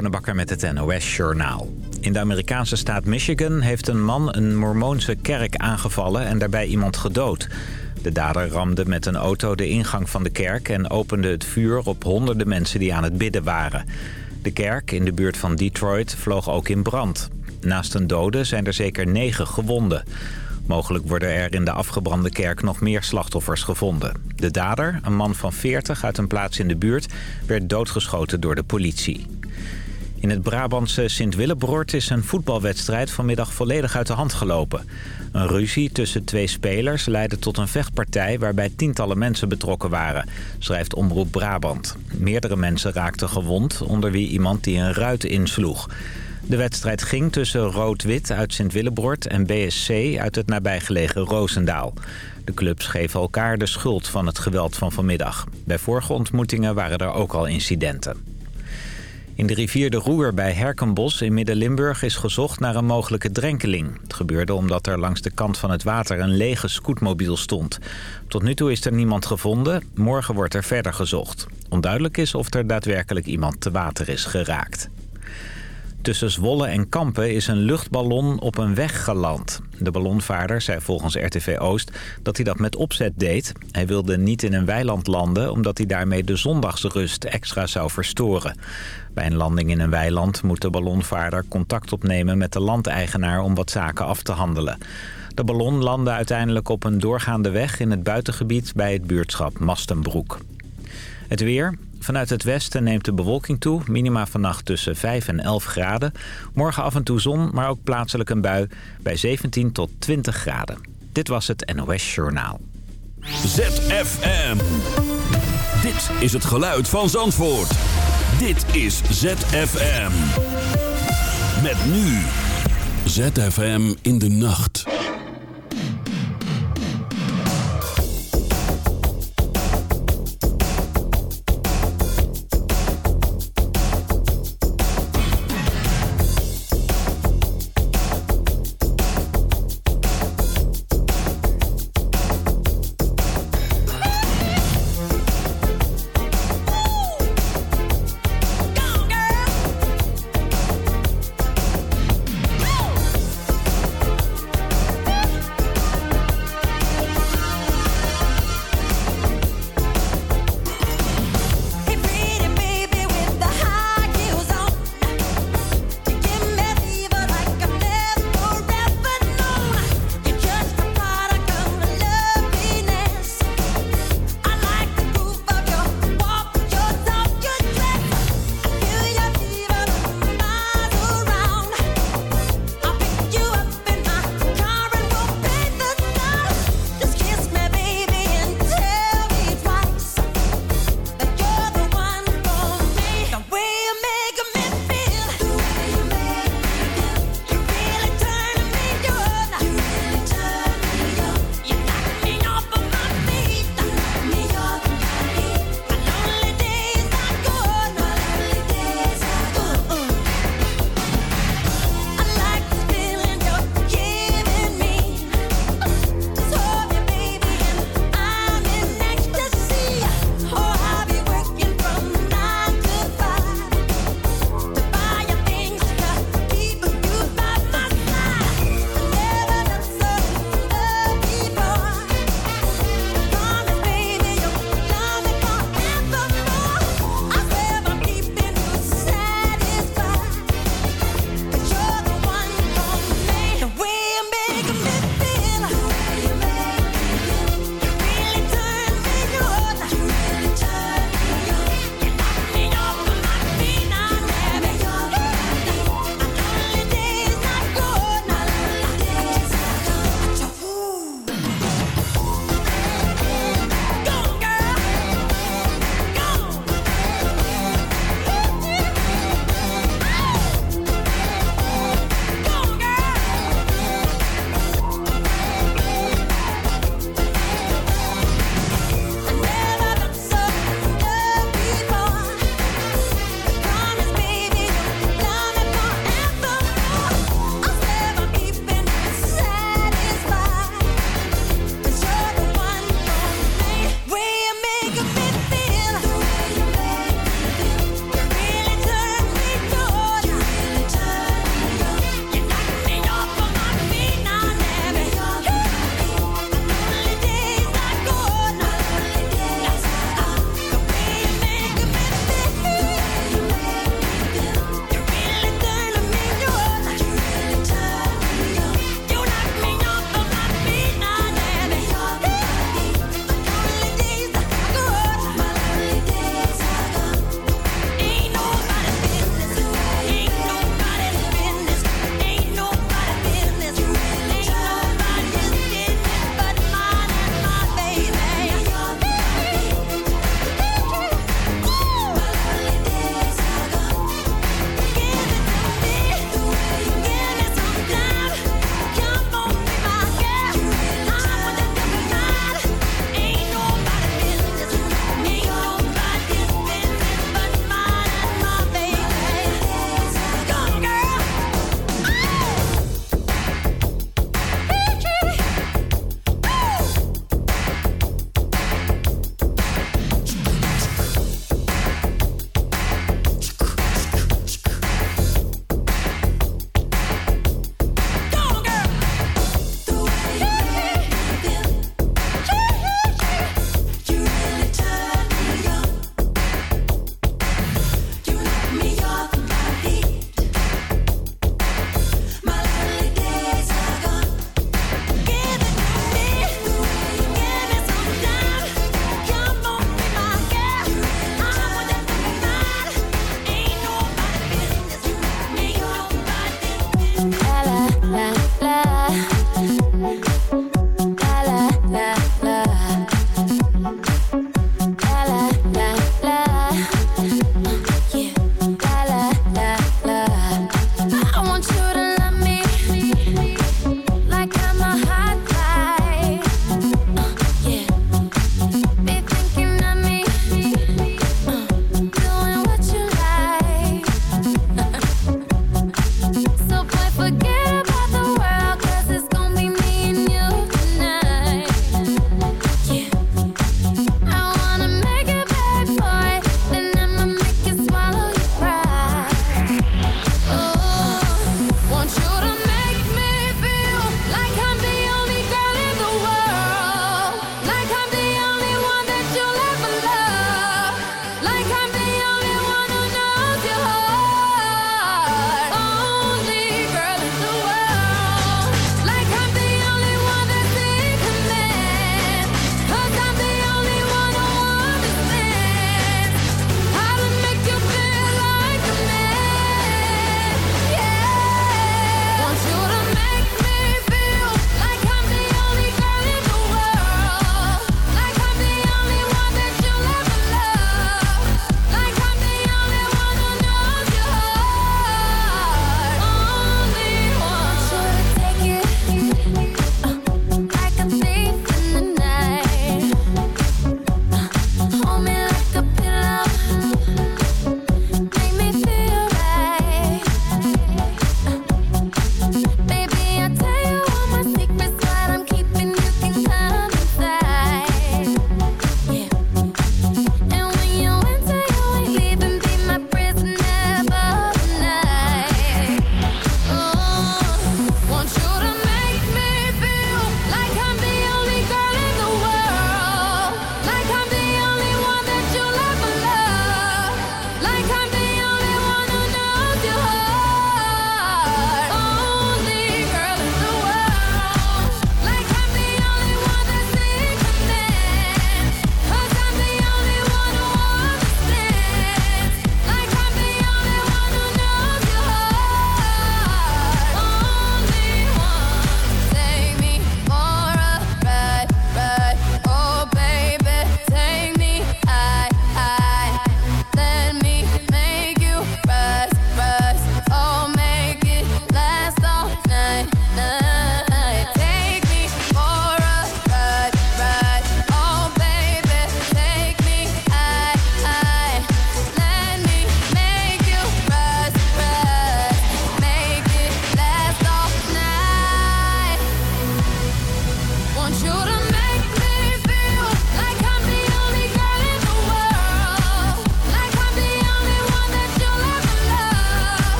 Bonenbakker met het NOS Journaal. In de Amerikaanse staat Michigan heeft een man een mormoonse kerk aangevallen en daarbij iemand gedood. De dader ramde met een auto de ingang van de kerk en opende het vuur op honderden mensen die aan het bidden waren. De kerk in de buurt van Detroit vloog ook in brand. Naast een dode zijn er zeker negen gewonden. Mogelijk worden er in de afgebrande kerk nog meer slachtoffers gevonden. De dader, een man van 40 uit een plaats in de buurt, werd doodgeschoten door de politie. In het Brabantse Sint-Willebroort is een voetbalwedstrijd vanmiddag volledig uit de hand gelopen. Een ruzie tussen twee spelers leidde tot een vechtpartij waarbij tientallen mensen betrokken waren, schrijft Omroep Brabant. Meerdere mensen raakten gewond, onder wie iemand die een ruit insloeg. De wedstrijd ging tussen Rood-Wit uit Sint-Willebroort en BSC uit het nabijgelegen Roosendaal. De clubs geven elkaar de schuld van het geweld van vanmiddag. Bij vorige ontmoetingen waren er ook al incidenten. In de rivier de Roer bij Herkenbos in Midden-Limburg is gezocht naar een mogelijke drenkeling. Het gebeurde omdat er langs de kant van het water een lege scootmobiel stond. Tot nu toe is er niemand gevonden. Morgen wordt er verder gezocht. Onduidelijk is of er daadwerkelijk iemand te water is geraakt. Tussen Zwolle en Kampen is een luchtballon op een weg geland. De ballonvaarder zei volgens RTV Oost dat hij dat met opzet deed. Hij wilde niet in een weiland landen omdat hij daarmee de zondagsrust extra zou verstoren. Bij een landing in een weiland moet de ballonvaarder contact opnemen met de landeigenaar om wat zaken af te handelen. De ballon landde uiteindelijk op een doorgaande weg in het buitengebied bij het buurtschap Mastenbroek. Het weer. Vanuit het westen neemt de bewolking toe. Minima vannacht tussen 5 en 11 graden. Morgen af en toe zon, maar ook plaatselijk een bui bij 17 tot 20 graden. Dit was het NOS Journaal. ZFM. Dit is het geluid van Zandvoort. Dit is ZFM. Met nu. ZFM in de nacht.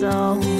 soul.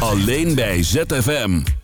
Alleen bij ZFM.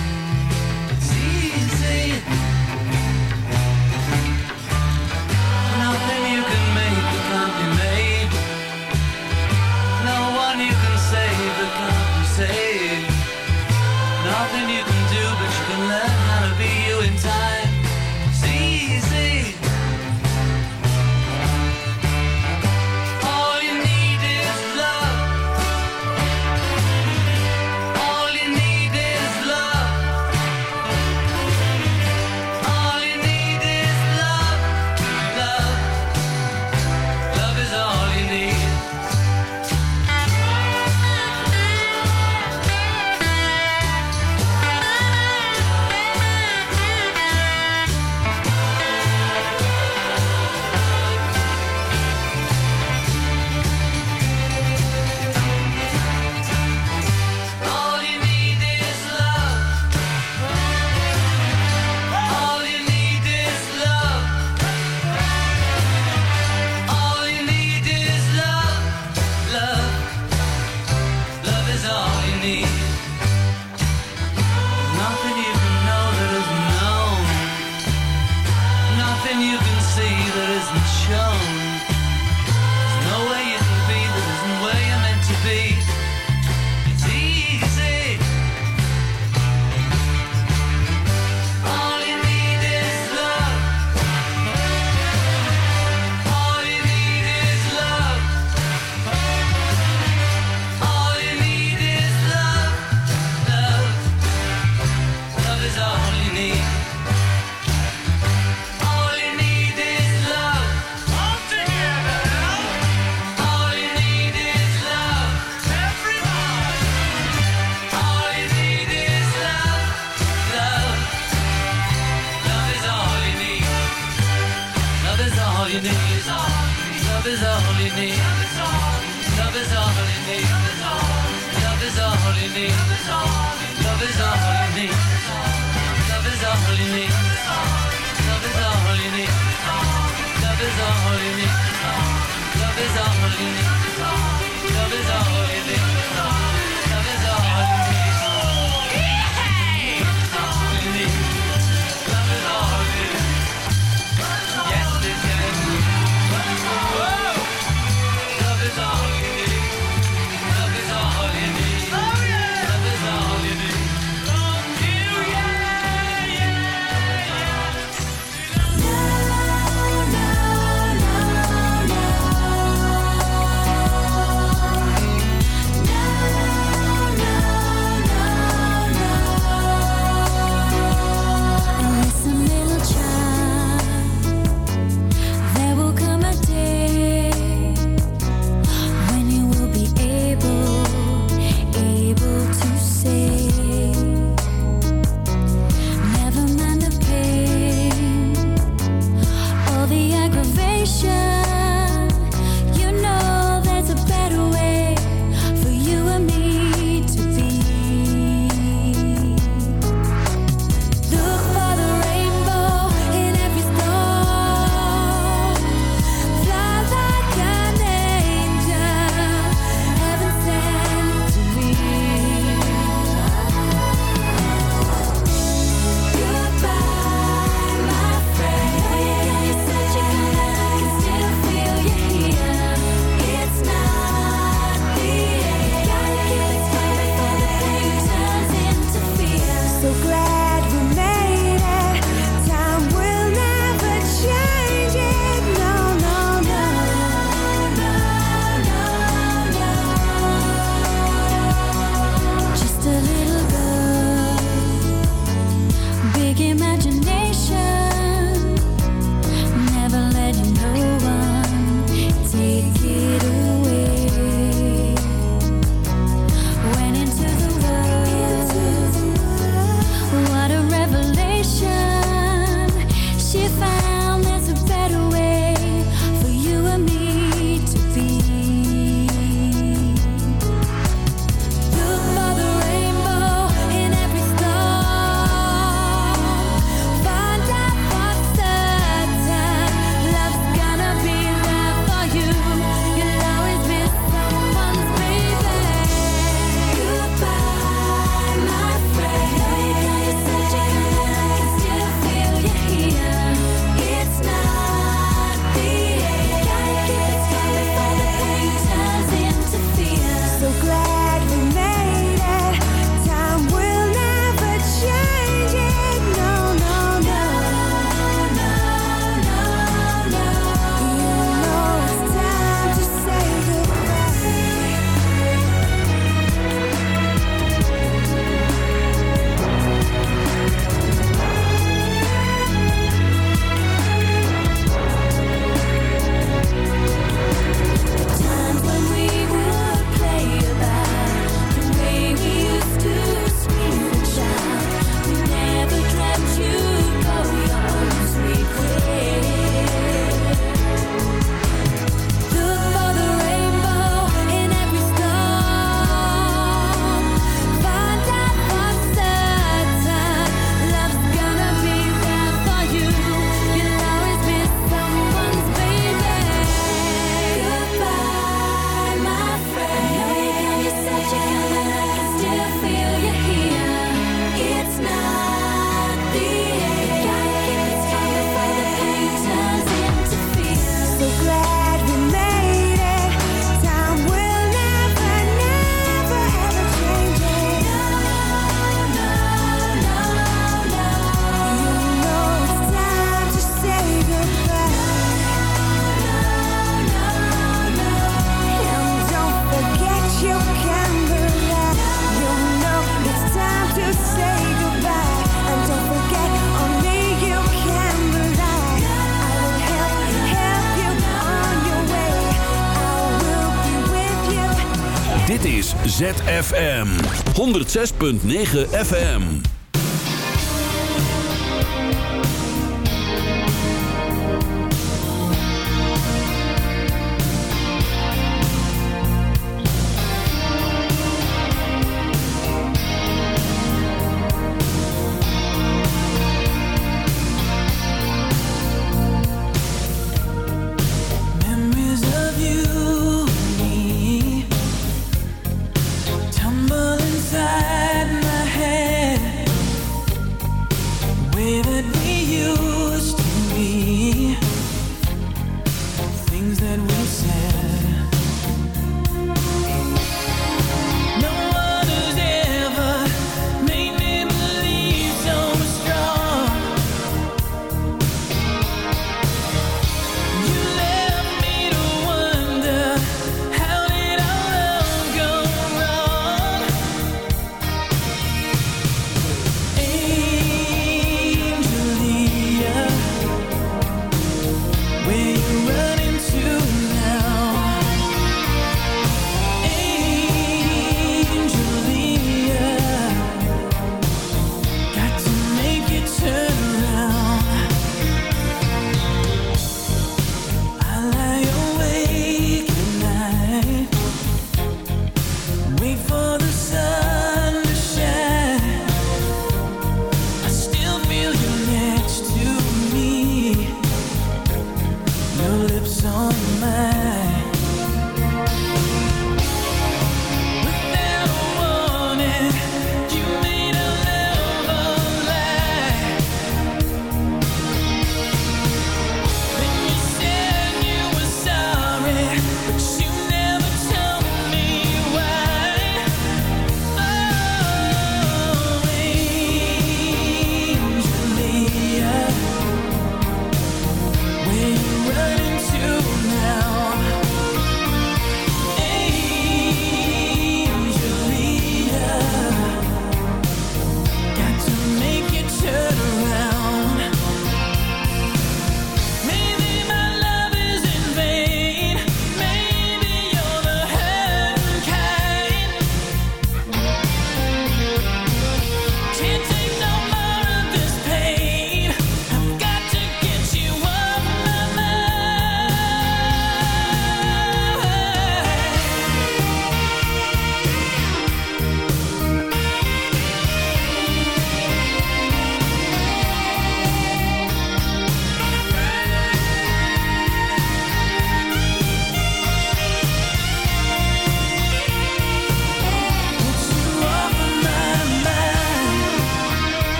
ZFM 106.9 FM.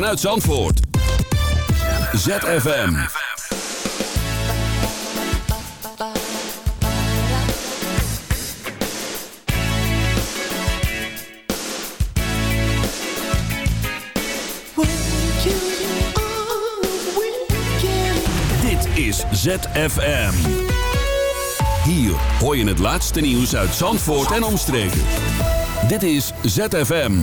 Vanuit Zandvoort. ZFM. Dit is ZFM. Hier hoor je het laatste nieuws uit Zandvoort en omstreken. Dit is ZFM.